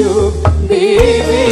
to be.